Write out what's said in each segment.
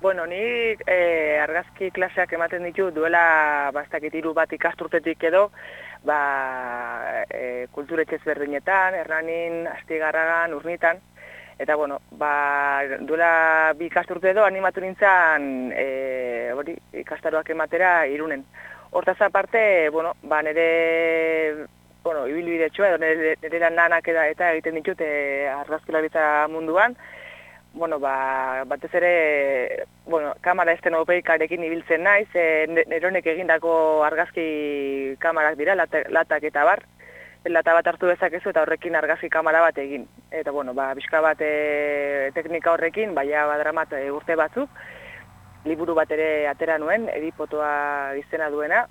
Bueno, ni e, argazki klaseak ematen ditu duela bastakit hiru bat ikasturtetik edo, ba, e, kulturetxez berdinetan, erranin, astigarragan, urnitan, eta bueno, ba, duela bi ikasturte edo animatu nintzen e, hori, ikastaroak ematera irunen. Hortaz aparte, bueno, ba, nire bueno, ibilbide txua, edo nire, nire nanak eta egiten ditut e, argazkilaritza munduan, bueno, ba, batez ere, bueno, kamera estenopeikarekin ibiltzen naiz, e, neronek egindako argazki kamarak dira, latak eta bar, lata bat hartu dezakezu eta horrekin argazki kamera bat egin. Eta, bueno, ba, bizka bat e, teknika horrekin, baina badramat e, urte batzuk, liburu bat ere atera nuen, edipotoa izena duena,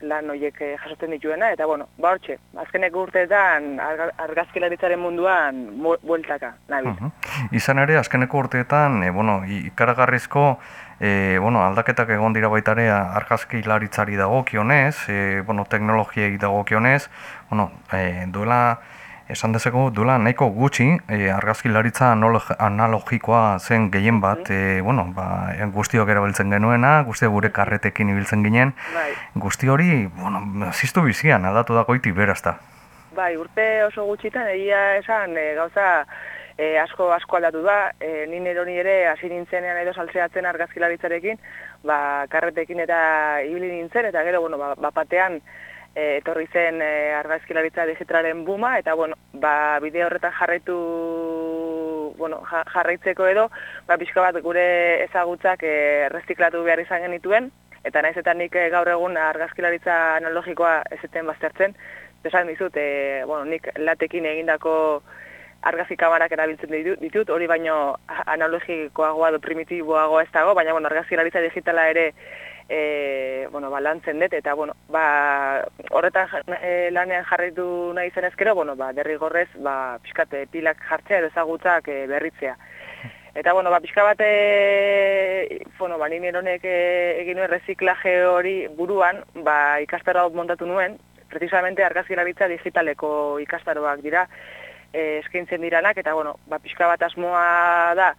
lan horiek eh, jasotzen dituena, eta bueno, ba hortxe, azkenek urteetan argazkilaritzaren munduan bueltaka, nahi. Uh Izan ere, azkeneko urteetan, e, bueno, ikaragarrizko e, bueno, aldaketak egon dira baitare argazkilaritzari dago kionez, e, bueno, teknologiei dago kionez, bueno, e, duela esan dezeko duela nahiko gutxi e, argazkilaritza analogikoa zen gehien bat, e, bueno, ba, guztiok erabiltzen genuena, guztiok gure karretekin ibiltzen ginen, bai. guzti hori, bueno, ziztu bizian, aldatu da goiti berazta. Bai, urte oso gutxitan, egia esan, e, gauza e, asko asko aldatu da, e, nire honi ere hasi nintzenean edo saltzeatzen argazkilaritzarekin, ba, karretekin eta ibili nintzen, eta gero, bueno, ba, bapatean, e, etorri zen e, argazkilaritza digitalaren buma, eta bueno, ba, bide horretan jarraitu bueno, jarraitzeko edo, ba, pixka bat gure ezagutzak e, erreziklatu behar izan genituen, eta naiz eta nik e, gaur egun argazkilaritza analogikoa ezeten baztertzen, esan dizut, e, bueno, nik latekin egindako argazi kamarak erabiltzen ditut, hori baino analogikoagoa do primitiboagoa ez dago, baina bueno, argazkilaritza digitala ere e, bueno, ba, lantzen dut, eta bueno, ba, horretan e, lanean jarritu nahi zen ezkero, bueno, ba, derrigorrez, ba, pixkate pilak jartzea edo ezagutzak e, berritzea. Eta, bueno, ba, pixka bat, e, bueno, ba, nire honek e, egin reziklaje hori buruan, ba, ikastaro montatu nuen, precisamente argazkilaritza digitaleko ikastaroak dira, e, eskaintzen diranak, eta, bueno, ba, pixka bat asmoa da,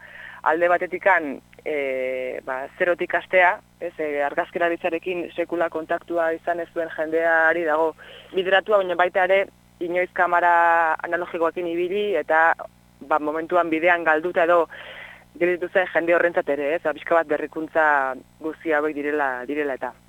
alde batetikan e, ba, zerotik astea, ez, e, argazkiraritzarekin sekula kontaktua izan ez duen jendeari dago bideratua, baina baita ere inoiz kamera analogikoakin ibili eta ba, momentuan bidean galduta edo dirituzen jende horrentzat ere, ez, abizka bat berrikuntza guzia direla, direla eta.